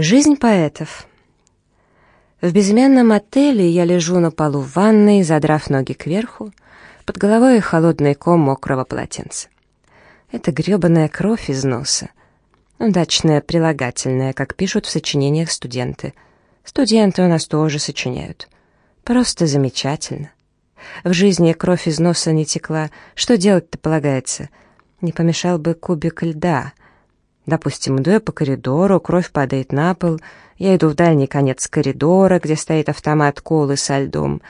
Жизнь поэтов. В безымянном отеле я лежу на полу в ванной, задрав ноги кверху, под головой холодный ком мокрого полотенца. Это гребаная кровь из носа. Удачное прилагательное, как пишут в сочинениях студенты. Студенты у нас тоже сочиняют. Просто замечательно. В жизни кровь из носа не текла. Что делать-то полагается? Не помешал бы кубик льда — Допустим, иду я по коридору, кровь падает на пол, я иду в дальний конец коридора, где стоит автомат колы со льдом.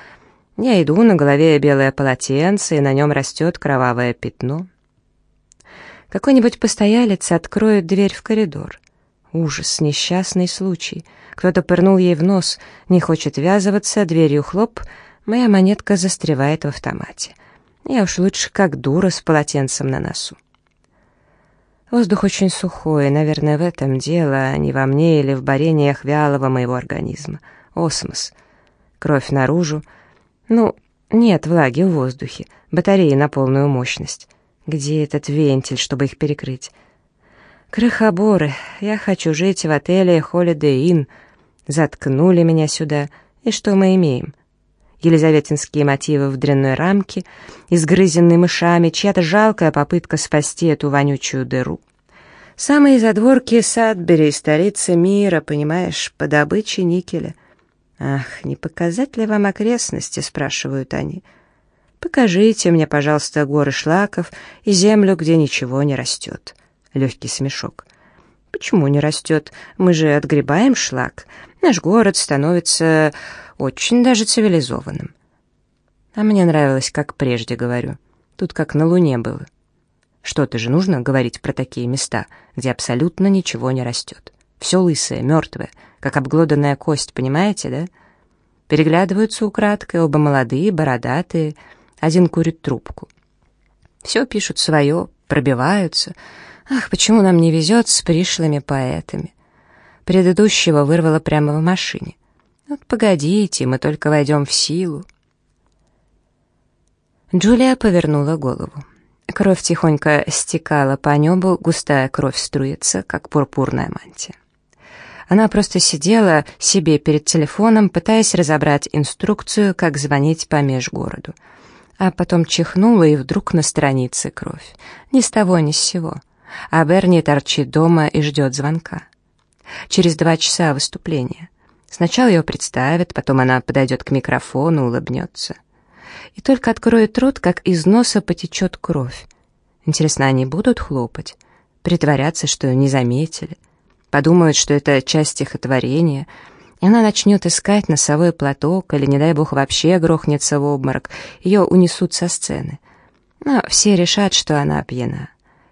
Я иду, на голове белое полотенце, и на нем растет кровавое пятно. Какой-нибудь постоялец откроет дверь в коридор. Ужас, несчастный случай. Кто-то пырнул ей в нос, не хочет ввязываться, дверью хлоп, моя монетка застревает в автомате. Я уж лучше как дура с полотенцем на носу. Воздух очень сухой, наверное, в этом дело, а не во мне или в борениях вялого моего организма. Осмос. Кровь наружу. Ну, нет влаги в воздухе. Батареи на полную мощность. Где этот вентиль, чтобы их перекрыть? Крохоборы. Я хочу жить в отеле Holiday Inn. Заткнули меня сюда. И что мы имеем? Елизаветинские мотивы в дрянной рамке, изгрызенной мышами, чья-то жалкая попытка спасти эту вонючую дыру. Самые задворки Садбери, столица мира, понимаешь, по добыче никеля. «Ах, не показать ли вам окрестности?» — спрашивают они. «Покажите мне, пожалуйста, горы шлаков и землю, где ничего не растет». Легкий смешок. «Почему не растет? Мы же отгребаем шлак. Наш город становится очень даже цивилизованным. А мне нравилось, как прежде говорю. Тут как на Луне было. Что-то же нужно говорить про такие места, где абсолютно ничего не растет. Все лысое, мертвое, как обглоданная кость, понимаете, да? Переглядываются украдкой, оба молодые, бородатые, один курит трубку. Все пишут свое, пробиваются. Ах, почему нам не везет с пришлыми поэтами? Предыдущего вырвало прямо в машине. Вот погодите, мы только войдем в силу. Джулия повернула голову. Кровь тихонько стекала по небу, густая кровь струится, как пурпурная мантия. Она просто сидела себе перед телефоном, пытаясь разобрать инструкцию, как звонить по межгороду. А потом чихнула, и вдруг на странице кровь. Ни с того, ни с сего. А Берни торчит дома и ждет звонка. Через два часа выступления. Сначала ее представят, потом она подойдет к микрофону, улыбнется. И только откроет рот, как из носа потечет кровь. Интересно, они будут хлопать? Притворяться, что не заметили? Подумают, что это часть стихотворения, и она начнет искать носовой платок, или, не дай бог, вообще грохнется в обморок, ее унесут со сцены. Но все решат, что она пьяна.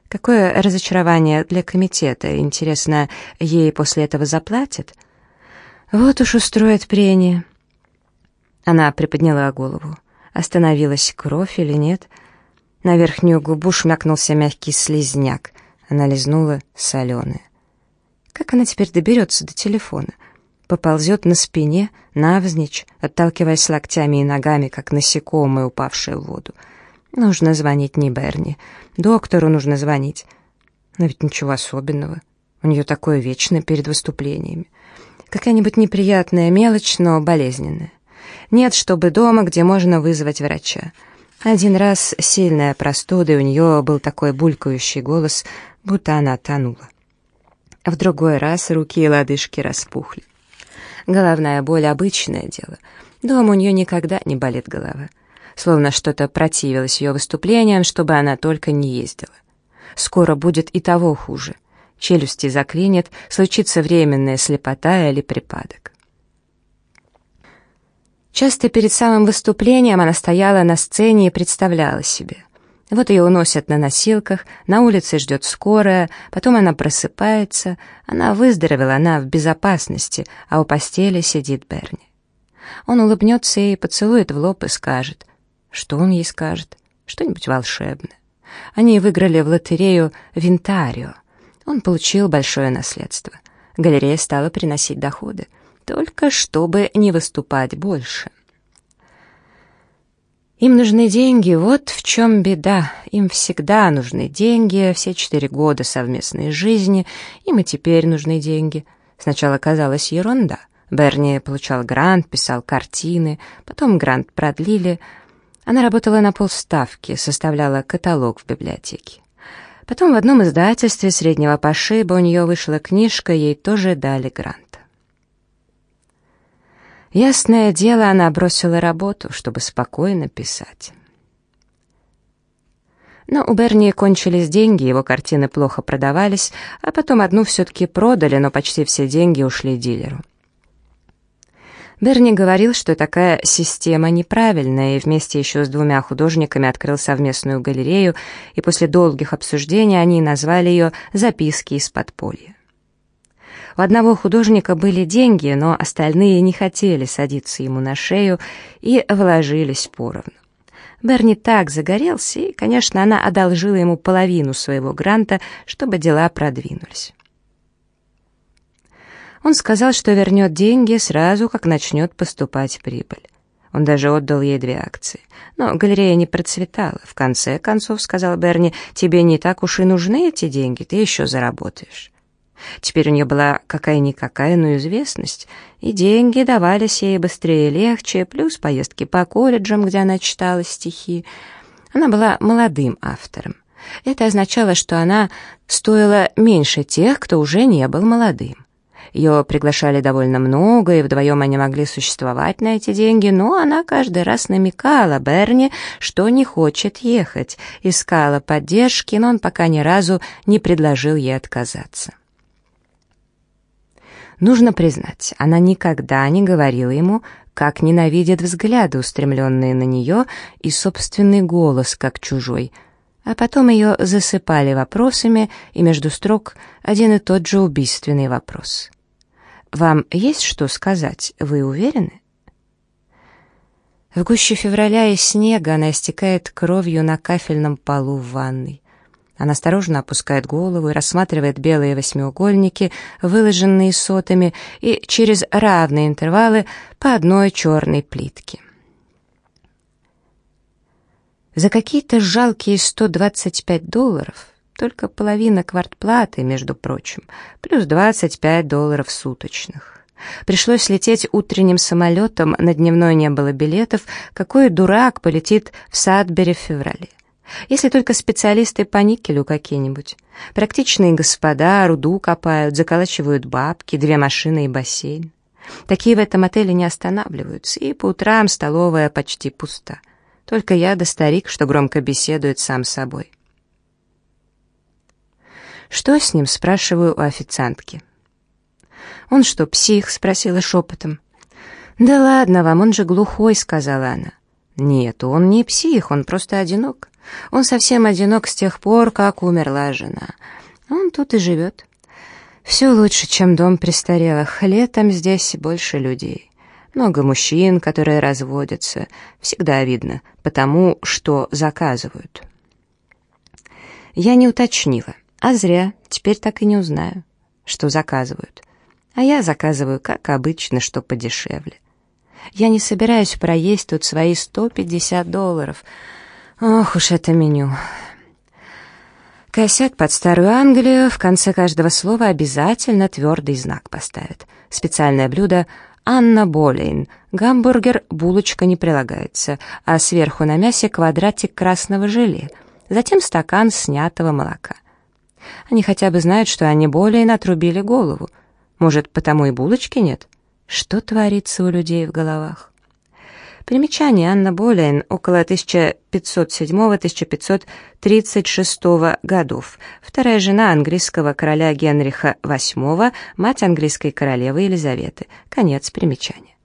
Какое разочарование для комитета, интересно, ей после этого заплатят? Вот уж устроит прение. Она приподняла голову. Остановилась кровь или нет? На верхнюю губу шмякнулся мягкий слизняк. Она лизнула соленое. Как она теперь доберется до телефона? Поползет на спине, навзничь, отталкиваясь локтями и ногами, как насекомые, упавшие в воду. Нужно звонить не Берни. Доктору нужно звонить. Но ведь ничего особенного. У нее такое вечно перед выступлениями. Какая-нибудь неприятная мелочь, но болезненная. Нет, чтобы дома, где можно вызвать врача. Один раз сильная простуда, и у нее был такой булькающий голос, будто она тонула. В другой раз руки и лодыжки распухли. Головная боль — обычное дело. Дома у нее никогда не болит голова. Словно что-то противилось ее выступлениям, чтобы она только не ездила. Скоро будет и того хуже — челюсти заклинит, случится временная слепота или припадок. Часто перед самым выступлением она стояла на сцене и представляла себе. Вот ее уносят на носилках, на улице ждет скорая, потом она просыпается, она выздоровела, она в безопасности, а у постели сидит Берни. Он улыбнется ей, поцелует в лоб и скажет. Что он ей скажет? Что-нибудь волшебное. Они выиграли в лотерею «Винтарио». Он получил большое наследство. Галерея стала приносить доходы, только чтобы не выступать больше. Им нужны деньги, вот в чем беда. Им всегда нужны деньги, все четыре года совместной жизни, им и теперь нужны деньги. Сначала казалось ерунда. Берни получал грант, писал картины, потом грант продлили. Она работала на полставки, составляла каталог в библиотеке. Потом в одном издательстве среднего пошиба у нее вышла книжка, ей тоже дали грант. Ясное дело, она бросила работу, чтобы спокойно писать. Но у Берни кончились деньги, его картины плохо продавались, а потом одну все-таки продали, но почти все деньги ушли дилеру. Берни говорил, что такая система неправильная, и вместе еще с двумя художниками открыл совместную галерею, и после долгих обсуждений они назвали ее «Записки из подполья». У одного художника были деньги, но остальные не хотели садиться ему на шею и вложились поровну. Берни так загорелся, и, конечно, она одолжила ему половину своего гранта, чтобы дела продвинулись. Он сказал, что вернет деньги сразу, как начнет поступать прибыль. Он даже отдал ей две акции. Но галерея не процветала. В конце концов, сказал Берни, тебе не так уж и нужны эти деньги, ты еще заработаешь. Теперь у нее была какая-никакая, но известность, и деньги давались ей быстрее и легче, плюс поездки по колледжам, где она читала стихи. Она была молодым автором. Это означало, что она стоила меньше тех, кто уже не был молодым. Ее приглашали довольно много, и вдвоем они могли существовать на эти деньги, но она каждый раз намекала Берни, что не хочет ехать, искала поддержки, но он пока ни разу не предложил ей отказаться. Нужно признать, она никогда не говорила ему, как ненавидит взгляды, устремленные на нее, и собственный голос, как чужой. А потом ее засыпали вопросами, и между строк один и тот же убийственный вопрос. «Вам есть что сказать? Вы уверены?» В гуще февраля и снега она истекает кровью на кафельном полу в ванной. Она осторожно опускает голову и рассматривает белые восьмиугольники, выложенные сотами, и через равные интервалы по одной черной плитке. За какие-то жалкие 125 долларов, только половина квартплаты, между прочим, плюс 25 долларов суточных. Пришлось лететь утренним самолетом, на дневной не было билетов, какой дурак полетит в Садбери в феврале. Если только специалисты по никелю какие-нибудь. Практичные господа руду копают, заколачивают бабки, две машины и бассейн. Такие в этом отеле не останавливаются, и по утрам столовая почти пуста. Только я да старик, что громко беседует сам собой. «Что с ним?» — спрашиваю у официантки. «Он что, псих?» — спросила шепотом. «Да ладно вам, он же глухой», — сказала она. «Нет, он не псих, он просто одинок. Он совсем одинок с тех пор, как умерла жена. Он тут и живет. Все лучше, чем дом престарелых. Летом здесь больше людей. Много мужчин, которые разводятся. Всегда видно, потому что заказывают. Я не уточнила. А зря, теперь так и не узнаю, что заказывают. А я заказываю, как обычно, что подешевле. Я не собираюсь проесть тут свои 150 долларов — Ох уж это меню. Косят под Старую Англию, в конце каждого слова обязательно твердый знак поставят. Специальное блюдо «Анна Болейн». Гамбургер, булочка не прилагается, а сверху на мясе квадратик красного желе. Затем стакан снятого молока. Они хотя бы знают, что Анне Болейн отрубили голову. Может, потому и булочки нет? Что творится у людей в головах? Примечание Анна Болейн около 1507-1536 годов. Вторая жена английского короля Генриха VIII, мать английской королевы Елизаветы. Конец примечания.